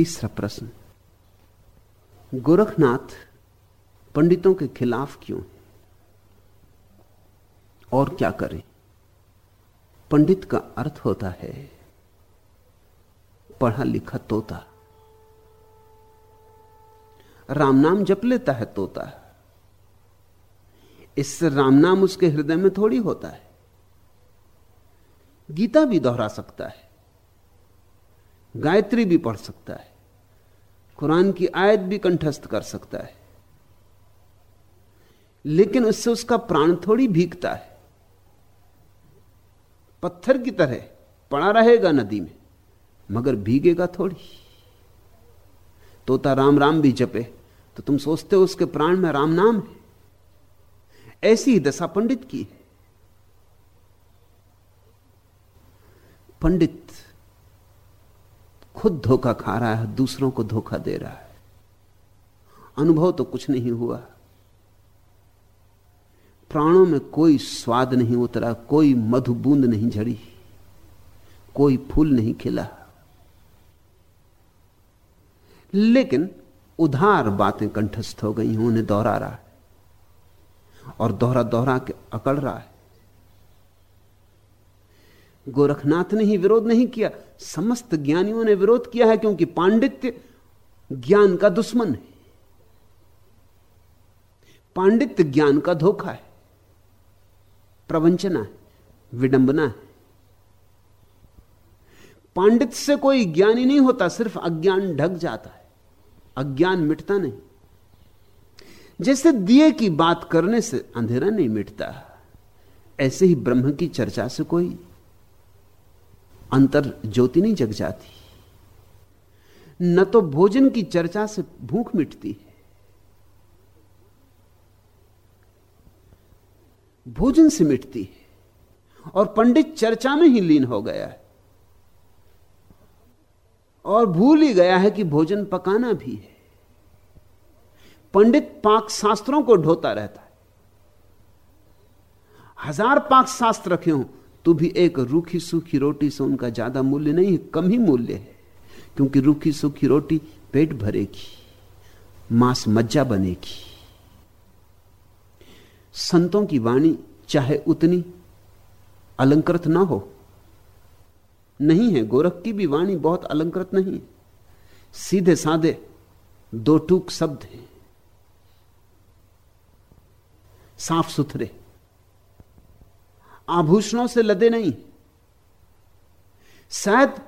तीसरा प्रश्न। गोरखनाथ पंडितों के खिलाफ क्यों? और क्या करें? पंडित का अर्थ होता है, पढ़ा लिखा तोता। राम नाम जप लेता है तोता। इससे राम नाम उसके हृदय में थोड़ी होता है। गीता भी दोहरा सकता है, गायत्री भी पढ़ सकता है। कुरान की आयत भी कंठस्थ कर सकता है। लेकिन उससे उसका प्राण थोड़ी भीगता है। पत्थर की तरह पड़ा रहेगा नदी में, मगर भीगेगा थोड़ी। तोता राम राम भी जपे तो तुम सोचते हो उसके प्राण में राम नाम है। ऐसी ही दशा पंडित की है। पंडित खुद धोखा खा रहा है, दूसरों को धोखा दे रहा है। अनुभव तो कुछ नहीं हुआ। प्राणों में कोई स्वाद नहीं उतरा, कोई मधु बूंद नहीं झड़ी, कोई फूल नहीं खिला। लेकिन उधार बातें कंठस्थ हो गई हैं, उन्हें दोहरा रहा है और दोहरा दोहरा के अकड़ रहा है। गोरखनाथ ने ही विरोध नहीं किया। समस्त ज्ञानियों ने विरोध किया है क्योंकि पांडित्य ज्ञान का दुश्मन है। पांडित्य ज्ञान का धोखा है। प्रवंचना है, विडंबना है। पांडित से कोई ज्ञानी नहीं होता, सिर्फ़ अज्ञान ढक जाता है। अज्ञान मिटता नहीं। जैसे दिए की बात करने से अंधेरा नहीं मिटता। ऐसे ही ब्रह्म की चर्चा से कोई अंतर ज्योति नहीं जग जाती। न तो भोजन की चर्चा से भूख मिटती है। भोजन से मिटती है और पंडित चर्चा में ही लीन हो गया है। और भूल ही गया है कि भोजन पकाना भी है। पंडित पाक शास्त्रों को ढोता रहता है। हज़ार पाक शास्त्र रखे हों तो भी एक रूखी सूखी रोटी से उनका ज़्यादा मूल्य नहीं है कम ही मूल्य है, क्योंकि रूखी सूखी रोटी पेट भरेगी, मांस मज्जा बनेगी। संतों की वाणी चाहे उतनी अलंकृत ना हो। नहीं है, गोरख की भी वाणी बहुत अलंकृत नहीं है। सीधे साधे दो टूक शब्द हैं। साफ़ सुथरे आभूषणों से लदे नहीं। शायद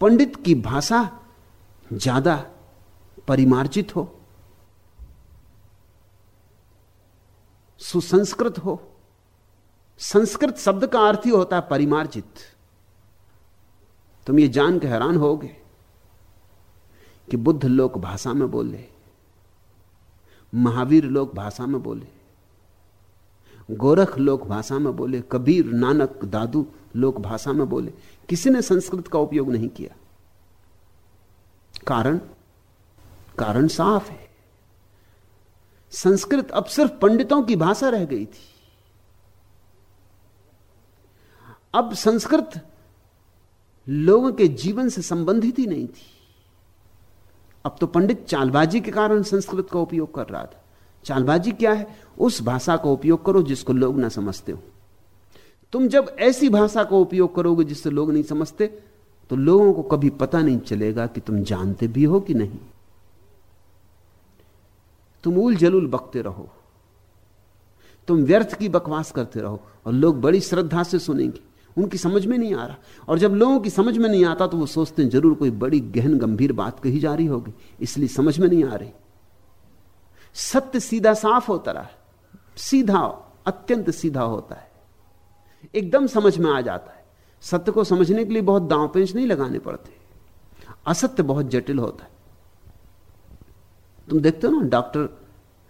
पंडित की भाषा ज़्यादा परिमार्जित हो, सुसंस्कृत हो। संस्कृत शब्द का अर्थ ही होता है परिमार्जित। तुम ये जान के हैरान होगे कि बुद्ध लोक भाषा में बोले, महावीर लोक भाषा में बोले गोरख लोक भाषा में बोले, कबीर, नानक, दादू लोक भाषा में बोले किसी ने संस्कृत का उपयोग नहीं किया? कारण? कारण साफ़ है। संस्कृत अब सिर्फ़ पंडितों की भाषा रह गई थी। अब संस्कृत लोगों के जीवन से संबंधित ही नहीं थी। अब तो पंडित चालबाजी के कारण संस्कृत का उपयोग कर रहा था। चालबाजी क्या है? उस भाषा का उपयोग करो जिसको लोग ना समझते हो। तुम जब ऐसी भाषा का उपयोग करोगे जिससे लोग नहीं समझते तो लोगों को कभी पता नहीं चलेगा कि तुम जानते भी हो कि नहीं। तुम उल जलूल बकते रहो। तुम व्यर्थ की बकवास करते रहो और लोग बड़ी श्रद्धा से सुनेंगे। उनकी समझ में नहीं आ रहा। और जब लोगों की समझ में नहीं आता तो वो सोचते हैं, ज़रूर कोई बड़ी गहन गंभीर बात कही जा रही होगी, इसलिए समझ में नहीं आ रही। सत्य सीधा साफ़ होता रहा सीधा, अत्यंत सीधा होता है। एकदम समझ में आ जाता है। सत्य को समझने के लिए बहुत दांव पेंच नहीं लगाने पड़ते। असत्य बहुत जटिल होता है। तुम देखते हो ना, डॉक्टर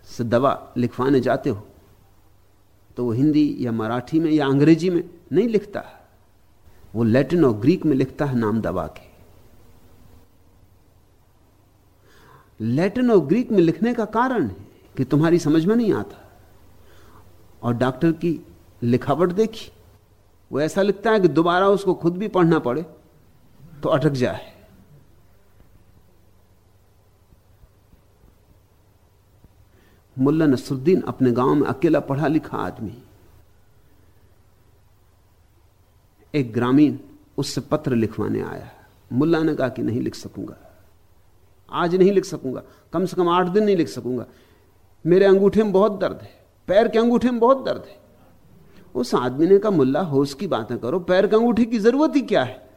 से दवा लिखवाने जाते हो तो वो हिंदी या मराठी में या अंग्रेज़ी में नहीं लिखता। वो लैटिन और ग्रीक में लिखता है नाम दवा के। लैटिन और ग्रीक में लिखने का कारण है कि तुम्हारी समझ में नहीं आता। और डॉक्टर की लिखावट देखी। वो ऐसा लिखता है कि दोबारा उसको खुद भी पढ़ना पड़े तो अटक जाए। मुल्ला नसरुद्दीन अपने गाँव में अकेला पढ़ा लिखा आदमी एक ग्रामीण उससे पत्र लिखवाने आया। मुल्ला ने कहा कि नहीं लिख सकूँगा। आज नहीं लिख सकूँगा। कम से कम आठ दिन नहीं लिख सकूँगा। मेरे अंगूठे में बहुत दर्द है। पैर के अंगूठे में बहुत दर्द है। उस आदमी ने कहा, मुल्ला, होश की बातें करो। पैर के अंगूठे की ज़रूरत ही क्या है?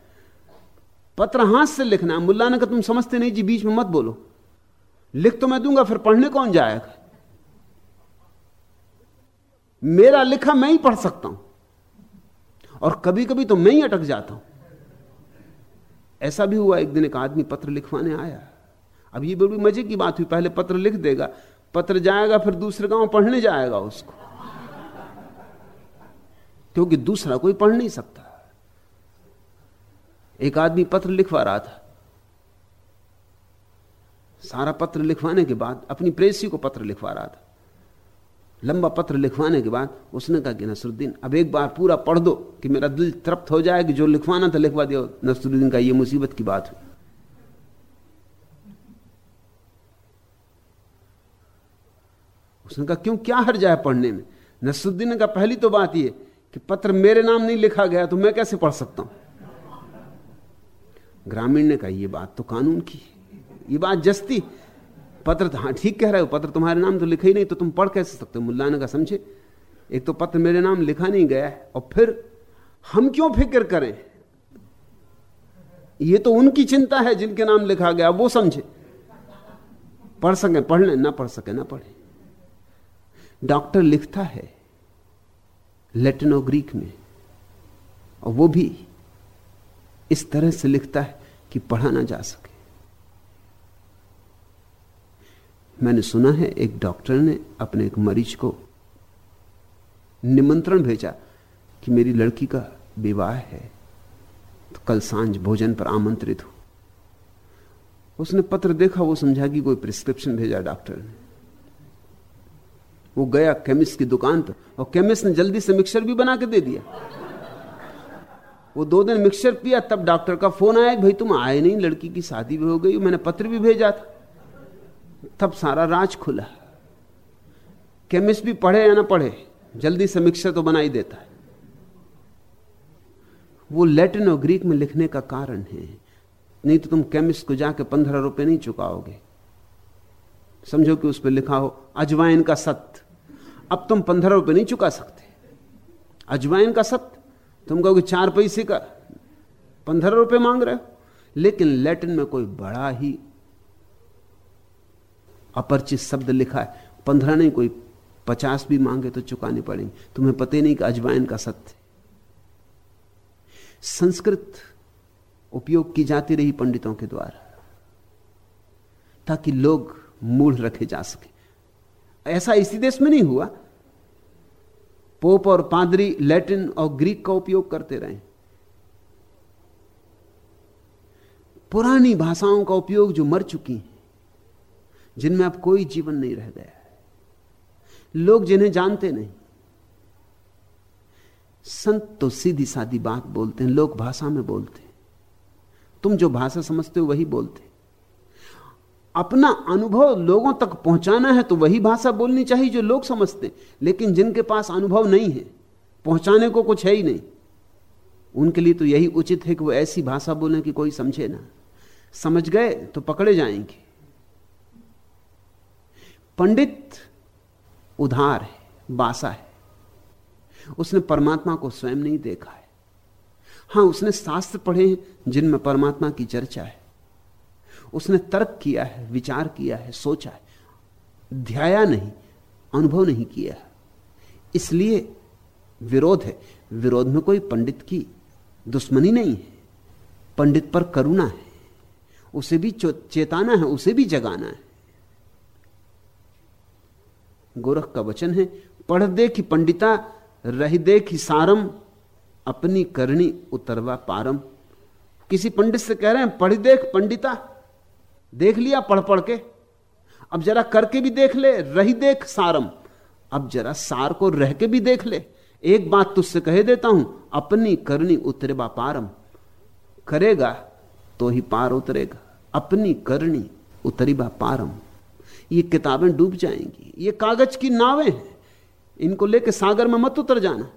पत्र हाथ से लिखना मुल्ला ने कहा, तुम समझते नहीं जी, बीच में मत बोलो। लिख तो मैं दूँगा, फिर पढ़ने कौन जाएगा? मेरा लिखा मैं ही पढ़ सकता हूँ। और कभी कभी तो मैं ही अटक जाता हूँ। ऐसा भी हुआ, एक दिन एक आदमी पत्र लिखवाने आया। अब ये बड़ी मज़े की बात हुई, पहले पत्र लिख देगा, पत्र जाएगा, फिर दूसरे गाँव पढ़ने जाएगा उसको। क्योंकि दूसरा कोई पढ़ नहीं सकता। एक आदमी पत्र लिखवा रहा था। सारा पत्र लिखवाने के बाद, अपनी प्रेसी को पत्र लिखवा रहा था। लंबा पत्र लिखवाने के बाद, उसने कहा कि, नसरुद्दीन, अब एक बार पूरा पढ़ दो कि मेरा दिल तृप्त हो जाए कि जो लिखवाना था लिखवा दिया। नसरुद्दीन का ये मुसीबत की बात हुई। उसने कहा, क्यों? क्या हर जाए पढ़ने में? नसरुद्दीन कहा, पहली तो बात यह कि पत्र मेरे नाम नहीं लिखा गया तो मैं कैसे पढ़ सकता हूँ? ग्रामीण ने कहा यह बात तो कानून की ये बात जस्ती पत्र हाँ ठीक कह रहे हो, पत्र तुम्हारे नाम तो लिखा ही नहीं तो तुम पढ़ कैसे सकते हो? मुल्ला ने कहा, समझे? एक तो पत्र मेरे नाम लिखा नहीं गया और फिर हम क्यों फ़िक्र करें? ये तो उनकी चिंता है जिनके नाम लिखा गया, वो समझे। पढ़ सके, पढ़ ले, ना पढ़ सके, ना पढ़े। डॉक्टर लिखता है लेटिनो ग्रीक में, और वो भी इस तरह से लिखता है कि पढ़ा ना जा सके। मैंने सुना है एक डॉक्टर ने अपने एक मरीज़ को निमंत्रण भेजा कि मेरी लड़की का विवाह है तो कल साँझ भोजन पर आमंत्रित हो। उसने पत्र देखा, वो समझा कि कोई प्रिस्क्रिप्शन भेजा डॉक्टर ने। वो गया केमिस्ट की दुकान पर और केमिस्ट ने जल्दी से मिक्सर भी बना के दे दिया। वो दो दिन मिक्सर पिया, तब डॉक्टर का फ़ोन आया भाई तुम आए नहीं, लड़की की शादी भी हो गई, मैंने पत्र भी भेजा था। तब सारा राज खुला। केमिस्ट भी पढ़े या ना पढ़े, जल्दी से मिक्सर तो बना ही देता है। वो लैटिन और ग्रीक में लिखने का कारण है। नहीं तो तुम केमिस्ट को जाके पंद्रह रुपए नहीं चुकाओगे। समझो कि उस पर लिखा हो, अजवाइन का सत्य अब तुम पंद्रह रुपए नहीं चुका सकते। अजवाइन का सत्य तुम कहोगे चार पैसे का, पंद्रह रुपए मांग रहे हो। लेकिन लैटिन में कोई बड़ा ही अपरिचित शब्द लिखा है। पंद्रह नहीं, कोई पचास भी मांगे तो चुकाने पड़ेंगे। तुम्हें पता नहीं कि अजवाइन का सत्य संस्कृत उपयोग की जाती रही पंडितों के द्वारा, ताकि लोग मूढ़ रखे जा सके। ऐसा इसी देश में नहीं हुआ। पोप और पादरी लैटिन और ग्रीक का उपयोग करते रहे। पुरानी भाषाओं का उपयोग जो मर चुकी हैं, जिनमें अब कोई जीवन नहीं रह गया लोग जिन्हें जानते नहीं, संत तो सीधी सादी बात बोलते हैं लोग भाषा में बोलते हैं। तुम जो भाषा समझते हो वही बोलते अपना अनुभव लोगों तक पहुंचाना है तो वही भाषा बोलनी चाहिए जो लोग समझते लेकिन जिनके पास अनुभव नहीं है, पहुँचाने को कुछ है ही नहीं। उनके लिए तो यही उचित है कि वो ऐसी भाषा बोलें कि कोई समझे ना। समझ गए तो पकड़े जाएँगे। पंडित उधार है, बासा है। उसने परमात्मा को स्वयं नहीं देखा है। हाँ, उसने शास्त्र पढ़े हैं जिनमें परमात्मा की चर्चा है। उसने तर्क किया है, विचार किया है, सोचा है। ध्याया नहीं, अनुभव नहीं किया इसलिए विरोध है। विरोध में कोई पंडित की दुश्मनी नहीं है। पंडित पर करुणा है। उसे भी चेताना है, उसे भी जगाना है। गोरख का वचन है, पढ़ दे कि पंडिता, रह दे कि सारम, अपनी करनी उतरवा पारम। किसी पंडित से कह रहे हैं, पढ़ देख पंडिता। देख लिया पढ़ पढ़ के। अब जरा करके भी देख ले, रही देख सारम। अब जरा सार को रह के भी देख ले। एक बात तुझसे कह देता हूँ, अपनी करनी उतरेबा पारम। करेगा तो ही पार उतरेगा। अपनी करनी उतरीबा पारम। ये किताबें डूब जाएँगी। ये कागज़ की नावें हैं। इनको लेके सागर में मत उतर जाना।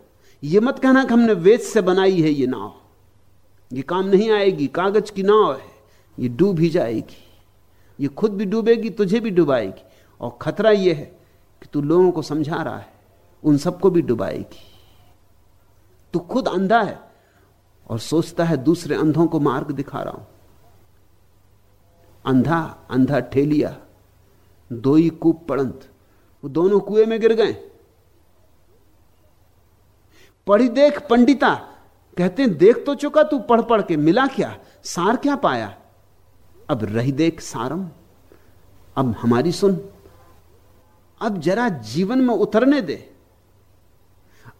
ये मत कहना कि हमने वेद से बनाई है ये नाव। ये काम नहीं आएगी। कागज़ की नाव है। ये डूब ही जाएगी। ये खुद भी डूबेगी, तुझे भी डुबाएगी। और खतरा यह है कि तू लोगों को समझा रहा है, उन सबको भी डुबाएगी। तू खुद अंधा है और सोचता है दूसरे अंधों को मार्ग दिखा रहा हूँ। अंधा अंधा ठेलिया, दो ही कूप पड़ंत, वो दोनों कुएँ में गिर गए। पढ़ी देख पंडिता, कहते हैं, देख तो चुका तू पढ़ पढ़ के, मिला क्या? सार क्या पाया? अब रही देख सारम, अब हमारी सुन। अब जरा जीवन में उतरने दे।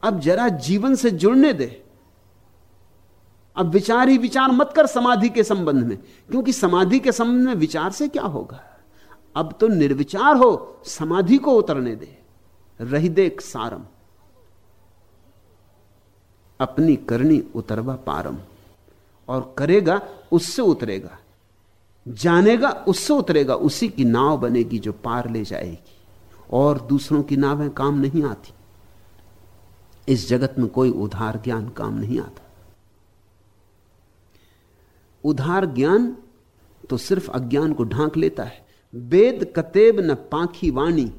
अब जरा जीवन से जुड़ने दे। अब विचार ही विचार मत कर समाधि के संबंध में, क्योंकि समाधि के संबंध में विचार से क्या होगा? अब तो निर्विचार हो, समाधि को उतरने दे। रही देख सारम। अपनी करनी उतरवा पारम। और करेगा, उससे उतरेगा। जानेगा, उससे उतरेगा, उसी की नाव बनेगी जो पार ले जाएगी। और दूसरों की नावें काम नहीं आती। इस जगत में कोई उधार ज्ञान काम नहीं आता। उधार ज्ञान तो सिर्फ़ अज्ञान को ढांक लेता है। वेद कतेब न पाखी वाणी,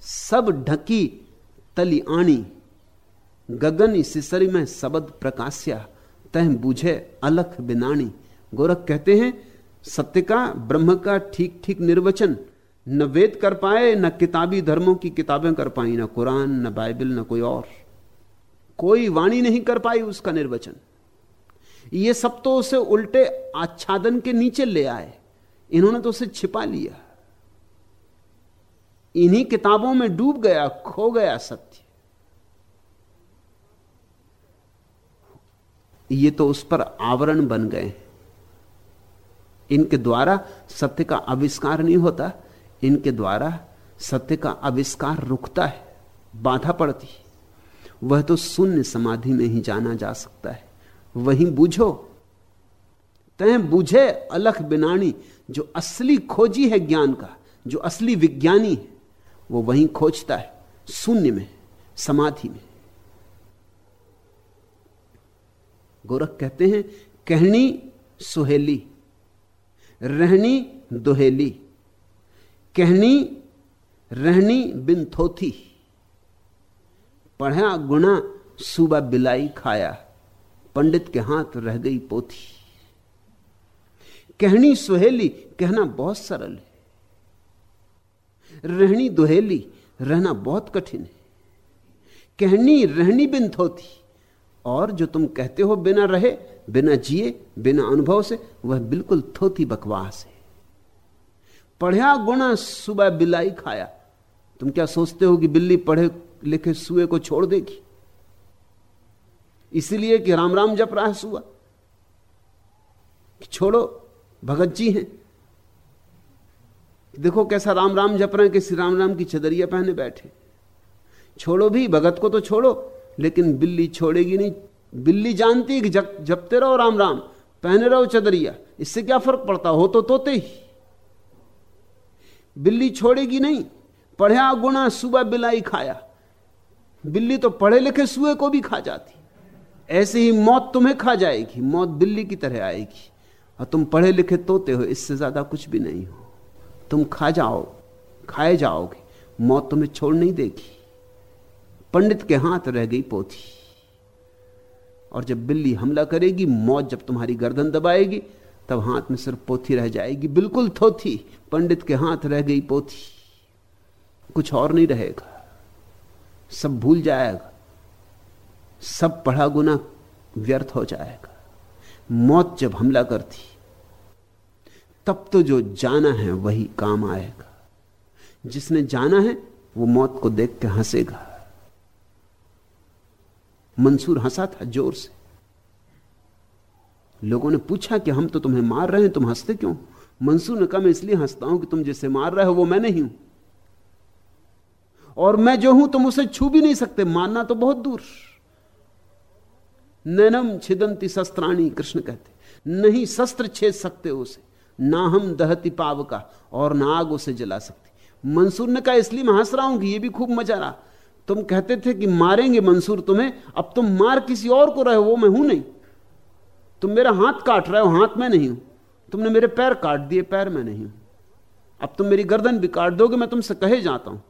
सब ढकी तली आणी। गगन सिसरी में सबद प्रकाश्या, तह बुझे अलख बिनाणी। गोरख कहते हैं, सत्य का, ब्रह्म का ठीक ठीक निर्वचन। न वेद कर पाए, न किताबी धर्मों की किताबें कर पाई, ना कुरान, न बाइबल, न कोई और। कोई वाणी नहीं कर पाई उसका निर्वचन। ये सब तो उसे उल्टे आच्छादन के नीचे ले आए। इन्होंने तो उसे छिपा लिया। इन्हीं किताबों में डूब गया, खो गया सत्य। ये तो उस पर आवरण बन गए इनके द्वारा सत्य का आविष्कार नहीं होता, इनके द्वारा सत्य का आविष्कार रुकता है, बाधा पड़ती वह तो शून्य समाधि में ही जाना जा सकता है। वहीं बूझो। तय बूझे अलख बिनानी जो असली खोजी है ज्ञान का, जो असली विज्ञानी है, वो वहीं खोजता है, शून्य में, समाधि में। गोरख कहते हैं, कहनी सुहेली। रहनी दोहेली, कहनी रहनी बिन थोथी, पढ़ा गुना सुबह बिलाई खाया, पंडित के हाथ रह गई पोथी। कहनी सुहेली, कहना बहुत सरल है। रहनी दुहेली, रहना बहुत कठिन है। कहनी रहनी बिन थोथी और जो तुम कहते हो बिना रहे, बिना जिए, बिना अनुभव से, वह बिल्कुल थोथी बकवास है। पढ़ा गुणा सुबह बिलाई खाया। तुम क्या सोचते हो कि बिल्ली पढ़े लिखे सुए को छोड़ देगी? इसीलिए कि राम राम जप रहा है सुआ छोड़ो, भगत जी हैं। देखो कैसा राम राम जप रहे हैं किसी राम राम की चदरिया पहने बैठे। छोड़ो भी, भगत को तो छोड़ो। लेकिन बिल्ली छोड़ेगी नहीं। बिल्ली जानती कि जप जपते रहो, राम राम, पहने रहो चदरिया। इससे क्या फ़र्क पड़ता? हो तो तोते ही। बिल्ली छोड़ेगी नहीं। पढ़ा गुना सुबह बिलाई खाया। बिल्ली तो पढ़े लिखे सुए को भी खा जाती। ऐसे ही मौत तुम्हें खा जाएगी। मौत बिल्ली की तरह आएगी। और तुम पढ़े लिखे तोते हो, इससे ज़्यादा कुछ भी नहीं हो। तुम खा जाओ, खाए जाओगे। मौत तुम्हें छोड़ नहीं देगी। पंडित के हाथ रह गई पोथी। और जब बिल्ली हमला करेगी, मौत जब तुम्हारी गर्दन दबाएगी, तब हाथ में सिर्फ़ पोथी रह जाएगी। बिल्कुल थोथी, पंडित के हाथ रह गई पोथी। कुछ और नहीं रहेगा। सब भूल जाएगा। सब पढ़ा गुना व्यर्थ हो जाएगा। मौत जब हमला करती, तब तो जो जाना है वही काम आएगा। जिसने जाना है, वो मौत को देख के हंसेगा। मंसूर हंसा था ज़ोर से। लोगों ने पूछा कि हम तो तुम्हें मार रहे हैं, तुम हँसते क्यों? मंसूर ने कहा, मैं इसलिए हंसता हूँ कि तुम जिसे मार रहे हो, वो मैं नहीं हूँ। और मैं जो हूँ, तुम उसे छू भी नहीं सकते मारना तो बहुत दूर। नैनम छिदंती शस्त्राणी, कृष्ण कहते, नहीं शस्त्र छेद सकते उसे, ना हम दहती पाव का और ना आग उसे जला सकती। मंसूर ने कहा, इसलिए मैं हंस रहा हूँ कि ये भी खूब मज़ा रहा। तुम कहते थे कि मारेंगे मंसूर तुम्हें, अब तुम मार किसी और को रहे हो, वो मैं हूँ नहीं। तुम मेरा हाथ काट रहे हो, हाथ में नहीं हूँ। तुमने मेरे पैर काट दिए, पैर में नहीं हूँ। अब तुम मेरी गर्दन भी काट दोगे, मैं तुमसे कहे जाता हूँ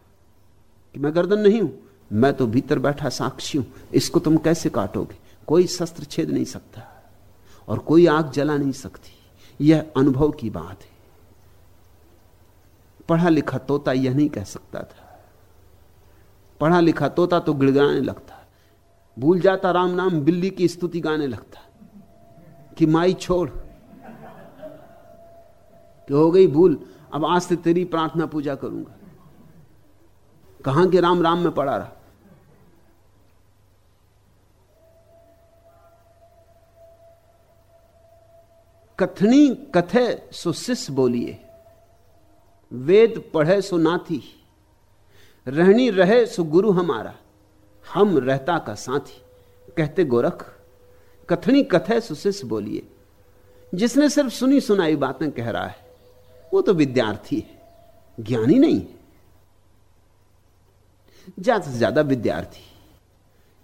कि मैं गर्दन नहीं हूँ, मैं तो भीतर बैठा साक्षी हूँ, इसको तुम कैसे काटोगे? कोई शस्त्र छेद नहीं सकता और कोई आग जला नहीं सकती। यह अनुभव की बात है। पढ़ा लिखा तोता यह नहीं कह सकता था। पढ़ा लिखा तोता तो गिड़गाने लगता भूल जाता राम नाम, बिल्ली की स्तुति गाने लगता कि माई छोड़। कि हो गई भूल, अब आज से तेरी प्रार्थना पूजा करूँगा। कहाँ के राम राम में पड़ा रहा? कथनी कथे सो बोलिए, वेद पढ़े सो नाथी। रहनी रहे सो गुरु हमारा। हम रहता का साथी। कहते गोरख, कथनी कथे सो शिष्य बोलिए। जिसने सिर्फ़ सुनी सुनाई बातें कह रहा है, वो तो विद्यार्थी है, ज्ञानी नहीं है। ज़्यादा से ज़्यादा विद्यार्थी।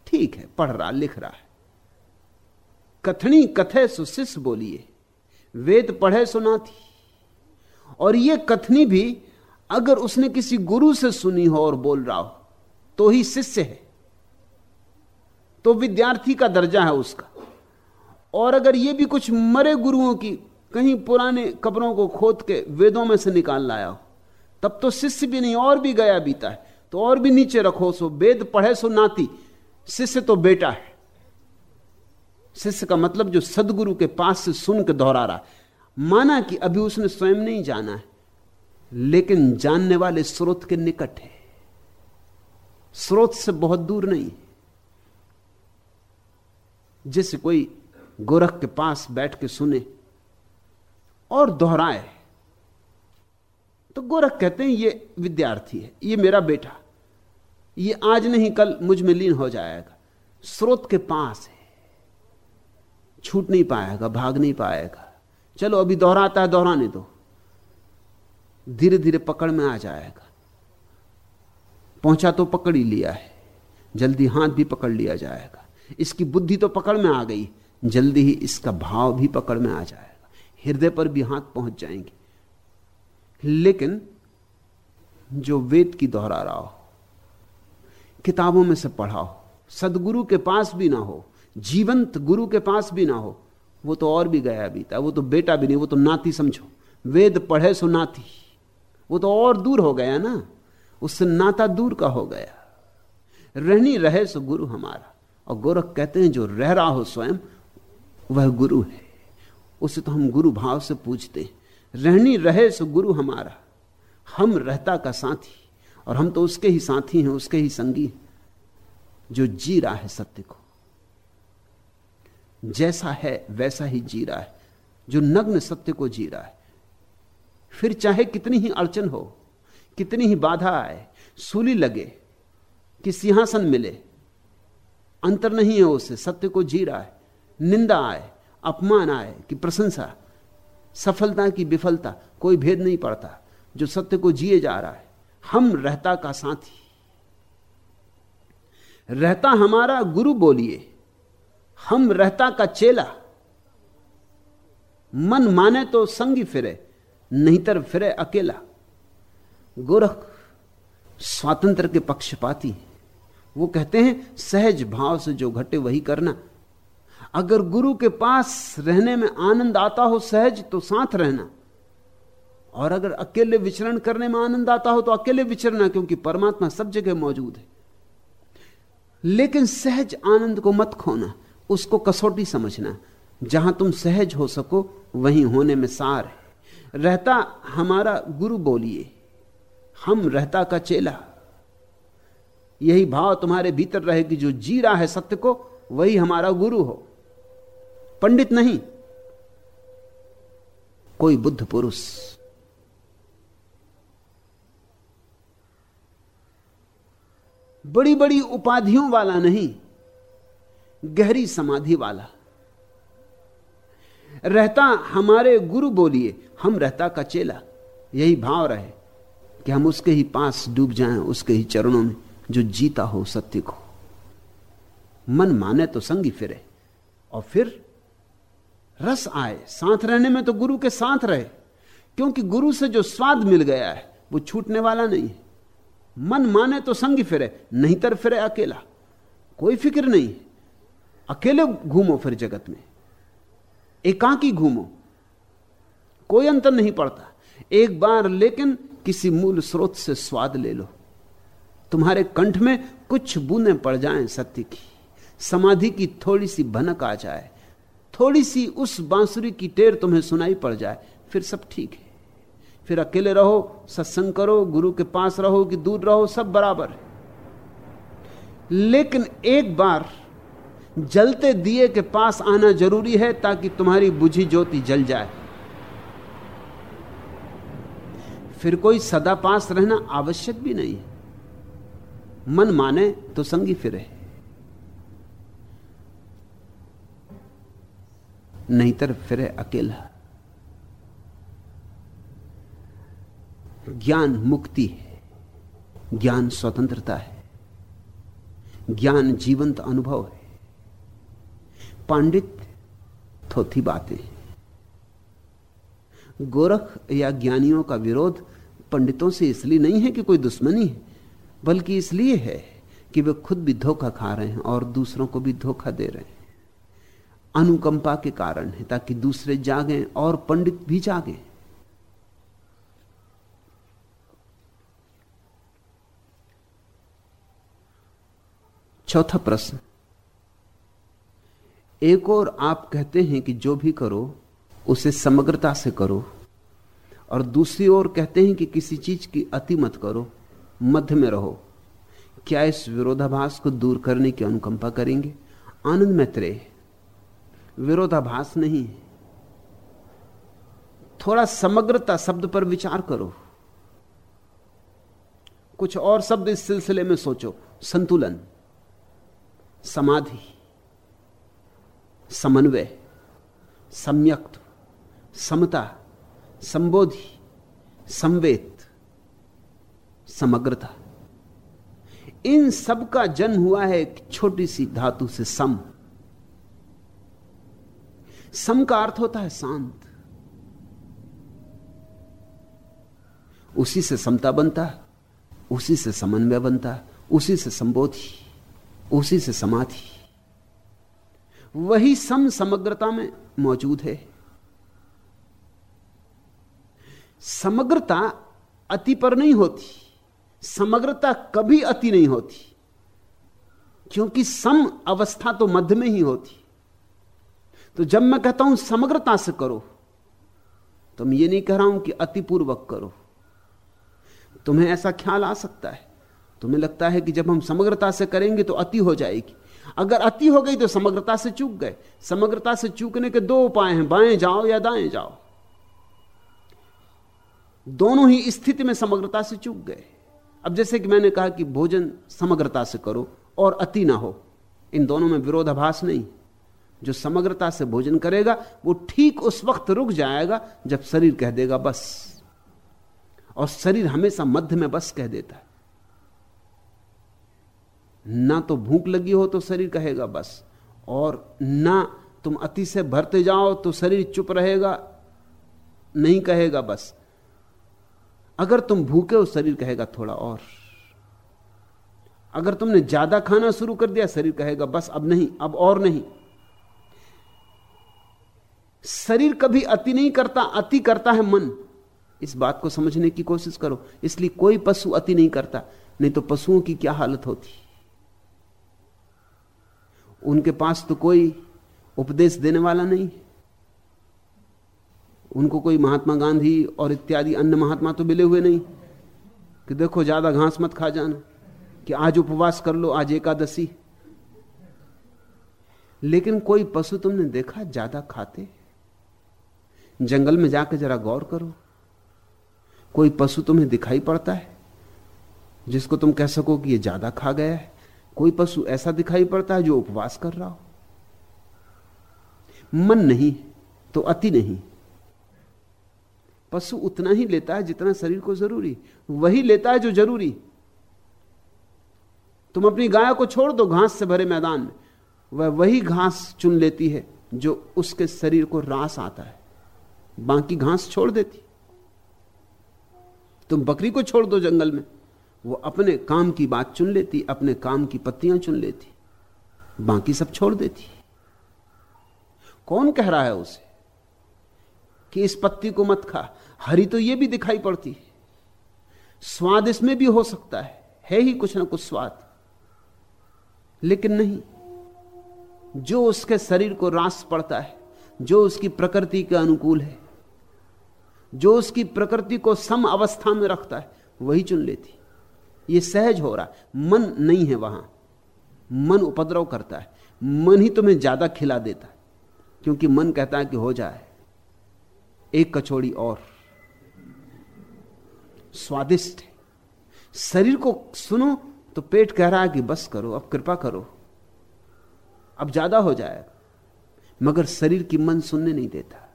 ठीक है, पढ़ रहा, लिख रहा है। कथनी कथे सुशिष बोलिए। वेद पढ़े सुना थी और यह कथनी भी अगर उसने किसी गुरु से सुनी हो और बोल रहा हो तो ही शिष्य है। तो विद्यार्थी का दर्जा है उसका। और अगर यह भी कुछ मरे गुरुओं की कहीं पुराने कब्रों को खोद के वेदों में से निकाल लाया हो, तब तो शिष्य भी नहीं, और भी गया बीता है। तो और भी नीचे रखो, सो वेद पढ़े, सो नाती। शिष्य तो बेटा है। शिष्य का मतलब जो सदगुरु के पास से सुन के दोहरा रहा। माना कि अभी उसने स्वयं नहीं जाना है। लेकिन जानने वाले स्रोत के निकट है। स्रोत से बहुत दूर नहीं जैसे कोई गोरख के पास बैठ के सुने और दोहराए तो गोरख कहते हैं, ये विद्यार्थी है, ये मेरा बेटा, ये आज नहीं, कल मुझमें लीन हो जाएगा, स्रोत के पास है। छूट नहीं पाएगा, भाग नहीं पाएगा। चलो, अभी दोहराता है, दोहराने दो। धीरे धीरे पकड़ में आ जाएगा। पहुँचा तो पकड़ ही लिया है, जल्दी हाथ भी पकड़ लिया जाएगा। इसकी बुद्धि तो पकड़ में आ गई, जल्दी ही इसका भाव भी पकड़ में आ जाएगा। हृदय पर भी हाथ पहुँच जाएँगे। लेकिन जो वेद की दोहरा रहा हो किताबों में से पढ़ा हो सदगुरु के पास भी ना हो, जीवंत गुरु के पास भी ना हो, वो तो और भी गया बीता, वो तो बेटा भी नहीं, वो तो नाती समझो। वेद पढ़े सो नाती। वो तो और दूर हो गया ना। उससे नाता दूर का हो गया। रहनी रहे सो गुरु हमारा। और गोरख कहते हैं, जो रह रहा हो स्वयं, वह गुरु है। उसे तो हम गुरु भाव से पूछते हैं। रहनी रहे सो गुरु हमारा। हम रहता का साथी। और हम तो उसके ही साथी हैं, उसके ही संगी जो जी रहा है सत्य को। जैसा है, वैसा ही जी रहा है। जो नग्न सत्य को जी रहा है। फिर चाहे कितनी ही अड़चन हो, कितनी ही बाधा आए, सूली लगे कि सिंहासन मिले। अंतर नहीं है उसे सत्य को जी रहा है, निंदा आए, अपमान आए कि प्रशंसा, सफलता की विफलता, कोई भेद नहीं पड़ता, जो सत्य को जिए जा रहा है। हम रहता का साथी। रहता हमारा गुरु बोलिए, हम रहता का चेला। मन माने तो संगी फिरे नहीं तर फिरे अकेला। गोरख स्वातंत्र के पक्षपाती वो कहते हैं, सहज भाव से जो घटे वही करना। अगर गुरु के पास रहने में आनंद आता हो सहज तो साथ रहना। और अगर अकेले विचरण करने में आनंद आता हो तो अकेले विचरना, क्योंकि परमात्मा सब जगह मौजूद है। लेकिन सहज आनंद को मत खोना, उसको कसौटी समझना। जहाँ तुम सहज हो सको, वहीं होने में सार है। रहता हमारा गुरु बोलिए, हम रहता का चेला। यही भाव तुम्हारे भीतर रहे कि जो जी रहा है सत्य को, वही हमारा गुरु हो। पंडित नहीं, कोई बुद्ध पुरुष। बड़ी बड़ी उपाधियों वाला नहीं, गहरी समाधि वाला। रहता हमारे गुरु बोलिए, हम रहता का चेला। यही भाव रहे कि हम उसके ही पास डूब जाएँ, उसके ही चरणों में जो जीता हो, सत्य को। मन माने तो संगी फिरे और फिर रस आए। साथ रहने में तो गुरु के साथ रहे, क्योंकि गुरु से जो स्वाद मिल गया है, वो छूटने वाला नहीं है। मन माने तो संगी फिरे, नहीं तर फिरे अकेला। कोई फ़िक्र नहीं, अकेले घूमो फिर जगत में। एकाकी घूमो। कोई अंतर नहीं पड़ता। एक बार लेकिन किसी मूल स्रोत से स्वाद ले लो। तुम्हारे कंठ में कुछ बूंदें पड़ जाएँ सत्य की। समाधि की थोड़ी सी भनक आ जाए। थोड़ी सी उस बांसुरी की टेर तुम्हें सुनाई पड़ जाए। फिर सब ठीक है। फिर अकेले रहो, सत्संग करो, गुरु के पास रहो कि दूर रहो, सब बराबर है। लेकिन एक बार जलते दिए के पास आना ज़रूरी है ताकि तुम्हारी बुझी ज्योति जल जाए। फिर कोई सदा पास रहना आवश्यक भी नहीं मन माने तो संगी फिरे नहीं तर फिरे अकेला। ज्ञान मुक्ति है। ज्ञान स्वतंत्रता है। ज्ञान जीवंत अनुभव है। पांडित थोथी बातें। गोरख या ज्ञानियों का विरोध पंडितों से इसलिए नहीं है कि कोई दुश्मनी है, बल्कि इसलिए है कि वे खुद भी धोखा खा रहे हैं और दूसरों को भी धोखा दे रहे हैं। अनुकंपा के कारण है, ताकि दूसरे जागें और पंडित भी जागें। चौथा प्रश्न एक और आप कहते हैं कि जो भी करो, उसे समग्रता से करो। और दूसरी ओर कहते हैं कि किसी चीज़ की अति मत करो, मध्य में रहो। क्या इस विरोधाभास को दूर करने की अनुकंपा करेंगे? आनंद मैत्रेय, विरोधाभास नहीं। थोड़ा समग्रता शब्द पर विचार करो। कुछ और शब्द इस सिलसिले में सोचो। संतुलन, समाधि। समन्वय सम्यक्त समता, संबोधि, संवेद, समग्रता। इन सब का जन्म हुआ है एक छोटी सी धातु से सम। सम का अर्थ होता है शांत। उसी से समता बनता है उसी से समन्वय बनता है उसी से संबोधि, उसी से समाधि। वही सम समग्रता में मौजूद है। समग्रता अति पर नहीं होती, समग्रता कभी अति नहीं होती, क्योंकि सम अवस्था तो मध्य में ही होती। तो जब मैं कहता हूँ समग्रता से करो तो मैं ये नहीं कह रहा हूँ कि अतिपूर्वक करो। तुम्हें ऐसा ख्याल आ सकता है, तुम्हें लगता है कि जब हम समग्रता से करेंगे तो अति हो जाएगी। अगर अति हो गई तो समग्रता से चूक गए। समग्रता से चूकने के दो उपाय हैं, बाएँ जाओ या दाएँ जाओ। दोनों ही स्थिति में समग्रता से चूक गए। अब जैसे कि मैंने कहा कि भोजन समग्रता से करो और अति ना हो। इन दोनों में विरोधाभास नहीं। जो समग्रता से भोजन करेगा, वो ठीक उस वक्त रुक जाएगा जब शरीर कह देगा, बस। और शरीर हमेशा मध्य में बस कह देता है। ना तो भूख लगी हो तो शरीर कहेगा बस, और ना तुम अति से भरते जाओ तो शरीर चुप रहेगा, नहीं कहेगा बस। अगर तुम भूखे हो, शरीर कहेगा थोड़ा और। अगर तुमने ज़्यादा खाना शुरू कर दिया, शरीर कहेगा बस अब नहीं, अब और नहीं। शरीर कभी अति नहीं करता, अति करता है मन। इस बात को समझने की कोशिश करो, इसलिए कोई पशु अति नहीं करता, नहीं तो पशुओं की क्या हालत होती? उनके पास तो कोई उपदेश देने वाला नहीं। उनको कोई महात्मा गांधी और इत्यादि अन्य महात्मा तो मिले हुए नहीं कि देखो ज़्यादा घास मत खा जाना, कि आज उपवास कर लो, आज एकादशी। लेकिन कोई पशु तुमने देखा ज़्यादा खाते? जंगल में जाकर जरा गौर करो। कोई पशु तुम्हें दिखाई पड़ता है, जिसको तुम कह सको कि ये ज़्यादा खा गया है? कोई पशु ऐसा दिखाई पड़ता है जो उपवास कर रहा हो? मन नहीं तो अति नहीं। पशु उतना ही लेता है जितना शरीर को ज़रूरी। वही लेता है जो ज़रूरी। तुम अपनी गाय को छोड़ दो घास से भरे मैदान में। वह वही घास चुन लेती है जो उसके शरीर को रास आता है। बाकी घास छोड़ देती। तुम बकरी को छोड़ दो जंगल में। वो अपने काम की बात चुन लेती, अपने काम की पत्तियाँ चुन लेती, बाकी सब छोड़ देती। कौन कह रहा है उसे कि इस पत्ती को मत खा? हरी तो यह भी दिखाई पड़ती है। स्वाद इसमें भी हो सकता है है ही कुछ ना कुछ स्वाद। लेकिन नहीं, जो उसके शरीर को रास पड़ता है, जो उसकी प्रकृति के अनुकूल है, जो उसकी प्रकृति को सम अवस्था में रखता है, वही चुन लेती। ये सहज हो रहा है। मन नहीं है वहाँ। मन उपद्रव करता है। मन ही तुम्हें ज़्यादा खिला देता है, क्योंकि मन कहता है कि हो जाए। एक कचौड़ी और। स्वादिष्ट है। शरीर को सुनो तो पेट कह रहा है कि बस करो, अब कृपा करो। अब ज़्यादा हो जाएगा। मगर शरीर की मन सुनने नहीं देता।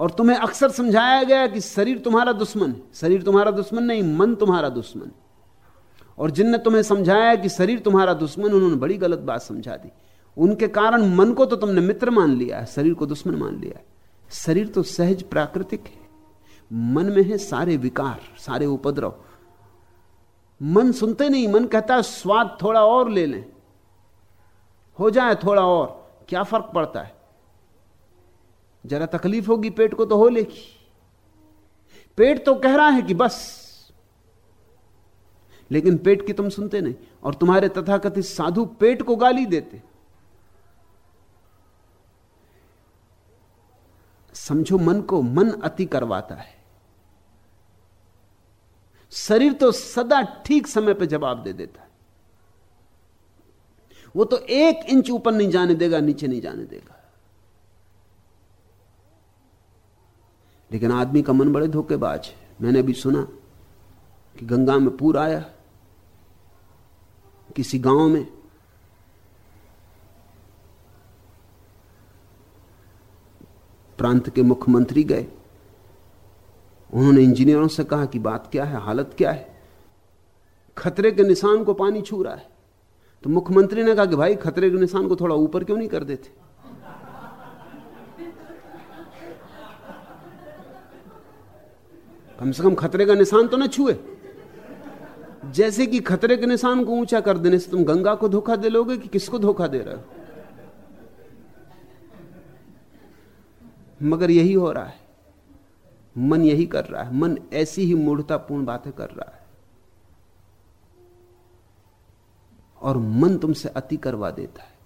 और तुम्हें अक्सर समझाया गया कि शरीर तुम्हारा दुश्मन है। शरीर तुम्हारा दुश्मन नहीं, मन तुम्हारा दुश्मन है। और जिनने तुम्हें समझाया कि शरीर तुम्हारा दुश्मन उन्होंने बड़ी गलत बात समझा दी। उनके कारण मन को तो तुमने मित्र मान लिया है, शरीर को दुश्मन मान लिया है। शरीर तो सहज प्राकृतिक है। मन में है सारे विकार, सारे उपद्रव। मन सुनते नहीं, मन कहता है, स्वाद थोड़ा और ले लें। हो जाए थोड़ा और, क्या फ़र्क पड़ता है? जरा तकलीफ़ होगी, पेट को तो हो लेगी। पेट तो कह रहा है कि बस। लेकिन पेट की तुम सुनते नहीं, और तुम्हारे तथाकथित साधु पेट को गाली देते। समझो, मन को मन अति करवाता है। शरीर तो सदा ठीक समय पर जवाब दे देता है। वो तो एक इंच ऊपर नहीं जाने देगा, नीचे नहीं जाने देगा। लेकिन आदमी का मन बड़े धोखेबाज है। मैंने अभी सुना कि गंगा में पूर आया, किसी गाँव में। प्रांत के मुख्यमंत्री गए। उन्होंने इंजीनियरों से कहा कि बात क्या है, हालत क्या है? खतरे के निशान को पानी छू रहा है। तो मुख्यमंत्री ने कहा कि भाई, खतरे के निशान को थोड़ा ऊपर क्यों नहीं कर देते? कम से कम खतरे का निशान तो ना छुए। जैसे कि खतरे के निशान को ऊँचा कर देने से तुम गंगा को धोखा दे लोगे कि किसको धोखा दे रहे हो? मगर यही हो रहा है। मन यही कर रहा है। मन ऐसी ही मूढ़तापूर्ण बातें कर रहा है। और मन तुमसे अति करवा देता है।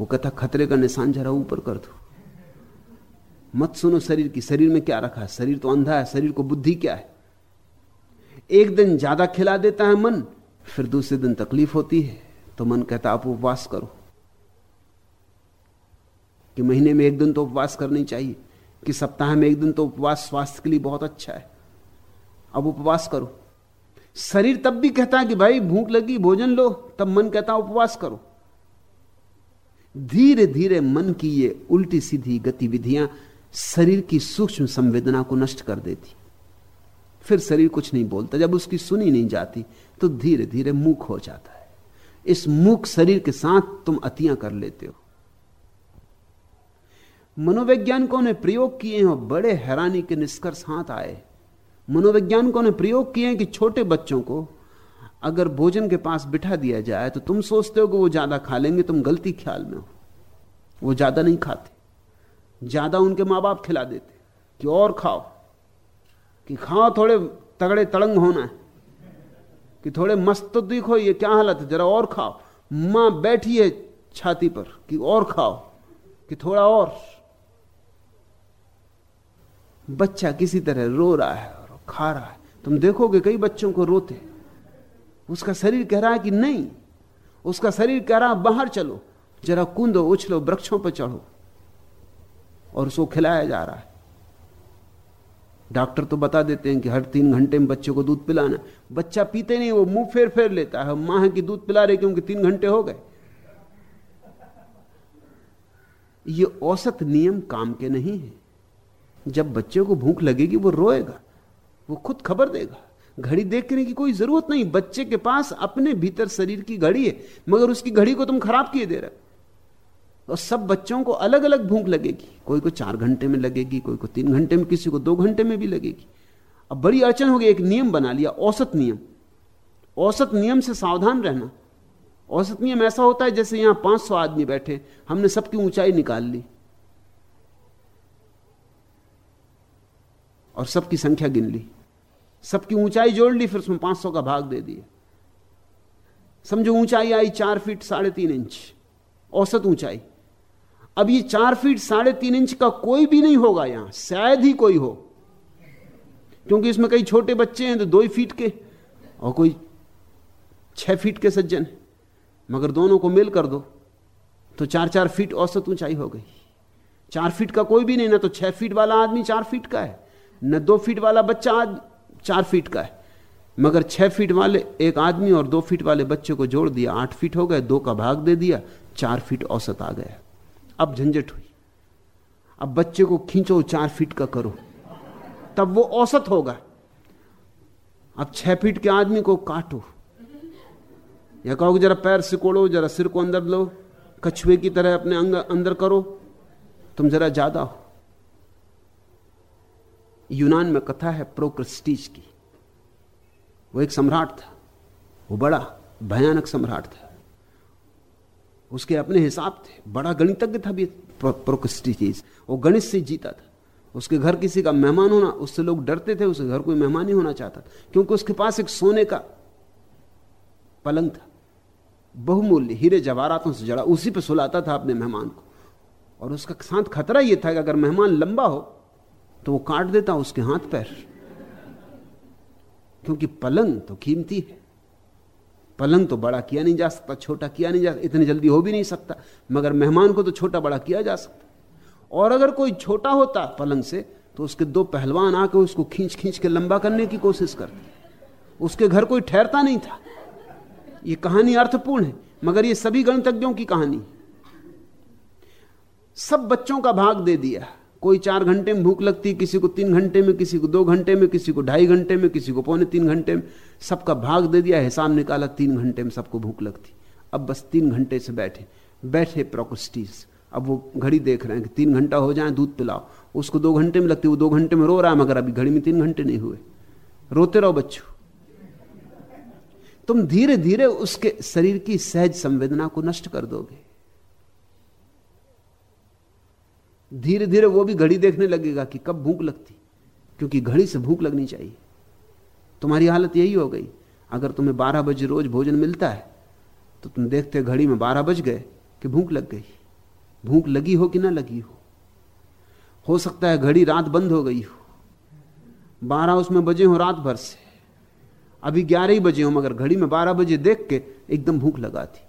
वो कहता खतरे का निशान जरा ऊपर कर दो। मत सुनो शरीर की। शरीर में क्या रखा है? शरीर तो अंधा है, शरीर को बुद्धि क्या है? एक दिन ज़्यादा खिला देता है मन, फिर दूसरे दिन तकलीफ़ होती है। तो मन कहता आप उपवास करो। कि महीने में एक दिन तो उपवास करनी चाहिए, कि सप्ताह में एक दिन तो उपवास स्वास्थ्य के लिए बहुत अच्छा है। अब उपवास करो। शरीर तब भी कहता है कि, भाई, भूख लगी, भोजन लो। तब मन कहता उपवास करो। धीरे धीरे मन की ये उल्टी सीधी गतिविधियाँ शरीर की सूक्ष्म संवेदना को नष्ट कर देती। फिर शरीर कुछ नहीं बोलता। जब उसकी सुनी नहीं जाती तो धीरे धीरे मूक हो जाता है। इस मूक शरीर के साथ तुम अतियाँ कर लेते हो। मनोवैज्ञानिकों ने प्रयोग किए हैं और बड़े हैरानी के निष्कर्ष हाथ आए। मनोवैज्ञानिकों ने प्रयोग किए हैं कि छोटे बच्चों को अगर भोजन के पास बिठा दिया जाए तो तुम सोचते हो कि वो ज़्यादा खा लेंगे, तुम गलती ख्याल में हो। वो ज़्यादा नहीं खाते। ज़्यादा उनके माँ बाप खिला देते कि और खाओ, कि खाओ थोड़े तगड़े तड़ंग होना है, कि थोड़े मस्त तो दिखो, ये क्या हालत है? जरा और खाओ। माँ बैठी है छाती पर कि और खाओ, कि थोड़ा और। बच्चा किसी तरह रो रहा है और खा रहा है। तुम देखोगे कई बच्चों को रोते उसका शरीर कह रहा है कि नहीं, उसका शरीर कह रहा है, बाहर चलो, जरा कूदो, उछलो, वृक्षों पर चढ़ो। और उसको खिलाया जा रहा है। डॉक्टर तो बता देते हैं कि हर तीन घंटे में बच्चे को दूध पिलाना बच्चा पीते नहीं, वो मुँह फेर फेर लेता है। माँ की दूध पिला रहे क्योंकि तीन घंटे हो गए। ये औसत नियम काम के नहीं है। जब बच्चे को भूख लगेगी, वो रोएगा, वो खुद खबर देगा। घड़ी देखने की कोई ज़रूरत नहीं। बच्चे के पास अपने भीतर शरीर की घड़ी है, मगर उसकी घड़ी को तुम खराब किए दे रहे और सब बच्चों को अलग अलग भूख लगेगी। कोई को चार घंटे में लगेगी, कोई को तीन घंटे में, किसी को दो घंटे में भी लगेगी। अब बड़ी अड़चन होगी एक नियम बना लिया, औसत नियम। औसत नियम से सावधान रहना। औसत नियम ऐसा होता है जैसे यहाँ 500 आदमी बैठे, हमने सबकी ऊंचाई निकाल ली। और सबकी संख्या गिन ली। सबकी ऊंचाई जोड़ ली, फिर उसमें 500 का भाग दे दिया। समझो ऊंचाई आई चार फीट साढ़े तीन इंच। औसत ऊंचाई। अब ये चार फीट साढ़े तीन इंच का कोई भी नहीं होगा यहाँ, शायद ही कोई हो। क्योंकि इसमें कई छोटे बच्चे हैं तो दो ही फीट के, और कोई छह फीट के सज्जन मगर दोनों को मिल कर दो तो चार चार फीट औसत ऊंचाई हो गई। चार फीट का कोई भी नहीं, ना तो छह फीट वाला आदमी चार फीट का है, न दो फीट वाला बच्चा चार फीट का है। मगर छह फीट वाले एक आदमी और दो फीट वाले बच्चे को जोड़ दिया, आठ फीट हो गए, दो का भाग दे दिया, चार फीट औसत आ गया। अब झंझट हुई। अब बच्चे को खींचो, चार फीट का करो। तब वो औसत होगा। अब छह फीट के आदमी को काटो। या कहो जरा पैर सिकोड़ो, जरा सिर को अंदर लो, कछुए की तरह अपने अंग, अंदर करो। तुम जरा ज़्यादा हो। यूनान में कथा है प्रोक्रिस्टीज की। वो एक सम्राट था। वो बड़ा भयानक सम्राट था। उसके अपने हिसाब थे। बड़ा गणितज्ञ था भी प्रोक्रिस्टीज। वो गणित से जीता था। उसके घर किसी का मेहमान होना, उससे लोग डरते थे उसके घर कोई मेहमान ही होना चाहता था। क्योंकि उसके पास एक सोने का पलंग था। बहुमूल्य, हीरे जवाहरातों से जड़ा, उसी पर सुलाता था अपने मेहमान को। और उसका साथ खतरा यह था कि अगर मेहमान लंबा हो तो वो काट देता उसके हाथ पैर। क्योंकि पलंग तो कीमती है। पलंग तो बड़ा किया नहीं जा सकता, छोटा किया नहीं जा सकता, इतनी जल्दी हो भी नहीं सकता, मगर मेहमान को तो छोटा बड़ा किया जा सकता। और अगर कोई छोटा होता पलंग से तो उसके दो पहलवान आकर उसको खींच खींच के लंबा करने की कोशिश करते। उसके घर कोई ठहरता नहीं था। ये कहानी अर्थपूर्ण है, मगर ये सभी गणतज्ञों की कहानी। सब बच्चों का भाग दे दिया कोई चार घंटे में भूख लगती, किसी को तीन घंटे में, किसी को दो घंटे में, किसी को ढाई घंटे में, किसी को पौने तीन घंटे में, सबका भाग दे दिया, हिसाब निकाला, तीन घंटे में सबको भूख लगती। अब बस तीन घंटे से बैठे बैठे प्रोकोस्टीज अब वो घड़ी देख रहे हैं कि तीन घंटा हो जाए, दूध पिलाओ। उसको दो घंटे में लगती, वो दो घंटे में रो रहा है, मगर अभी घड़ी में तीन घंटे नहीं हुए। रोते रहो बच्चों। तुम धीरे धीरे उसके शरीर की सहज संवेदना को नष्ट कर दोगे। धीरे धीरे वो भी घड़ी देखने लगेगा कि कब भूख लगती, क्योंकि घड़ी से भूख लगनी चाहिए। तुम्हारी हालत यही हो गई। अगर तुम्हें बारह बजे रोज भोजन मिलता है तो तुम देखते घड़ी में बारह बज गए कि भूख लग गई। भूख लगी हो कि ना लगी हो? हो सकता है घड़ी रात बंद हो गई हो। बारह उसमें बजे हो रात भर से। अभी ग्यारह ही बजे हो, मगर घड़ी में बारह बजे देख के एकदम भूख लगा थी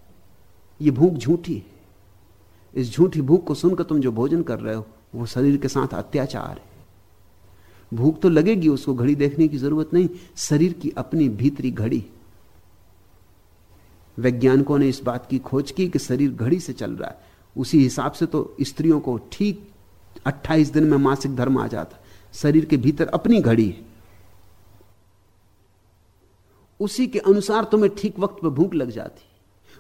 ये भूख झूठी है। इस झूठी भूख को सुनकर तुम जो भोजन कर रहे हो, वो शरीर के साथ अत्याचार है। भूख तो लगेगी, उसको घड़ी देखने की ज़रूरत नहीं, शरीर की अपनी भीतरी घड़ी। वैज्ञानिकों ने इस बात की खोज की कि शरीर घड़ी से चल रहा है। उसी हिसाब से तो स्त्रियों को ठीक 28 दिन में मासिक धर्म आ जाता। शरीर के भीतर अपनी घड़ी है। उसी के अनुसार तुम्हें ठीक वक्त पर भूख लग जाती।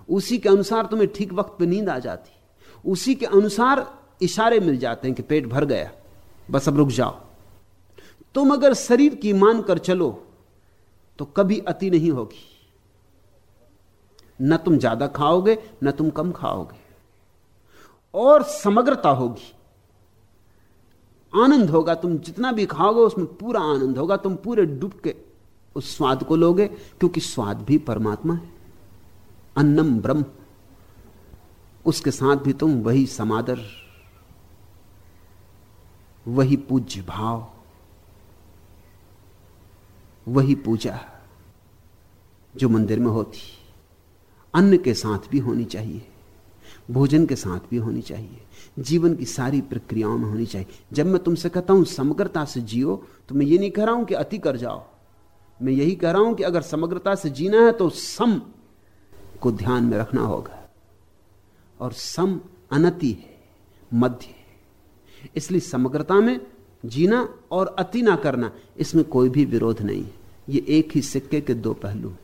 उसी के अनुसार तुम्हें ठीक वक्त पर नींद आ जाती। उसी के अनुसार इशारे मिल जाते हैं कि पेट भर गया, बस अब रुक जाओ। तुम अगर शरीर की मान कर चलो तो कभी अति नहीं होगी। न तुम ज़्यादा खाओगे, न तुम कम खाओगे। और समग्रता होगी। आनंद होगा, तुम जितना भी खाओगे, उसमें पूरा आनंद होगा। तुम पूरे डूब के उस स्वाद को लोगे, क्योंकि स्वाद भी परमात्मा है। अन्नम ब्रह्म। उसके साथ भी तुम वही समादर, वही पूज्य भाव, वही पूजा जो मंदिर में होती। अन्न के साथ भी होनी चाहिए, भोजन के साथ भी होनी चाहिए, जीवन की सारी प्रक्रियाओं में होनी चाहिए। जब मैं तुमसे कहता हूँ, समग्रता से जियो तो मैं ये नहीं कह रहा हूँ कि अति कर जाओ। मैं यही कह रहा हूँ कि अगर समग्रता से जीना है तो सम को ध्यान में रखना होगा। और सम अनति है, मध्य है। इसलिए समग्रता में जीना और अति ना करना, इसमें कोई भी विरोध नहीं है। ये एक ही सिक्के के दो पहलू हैं।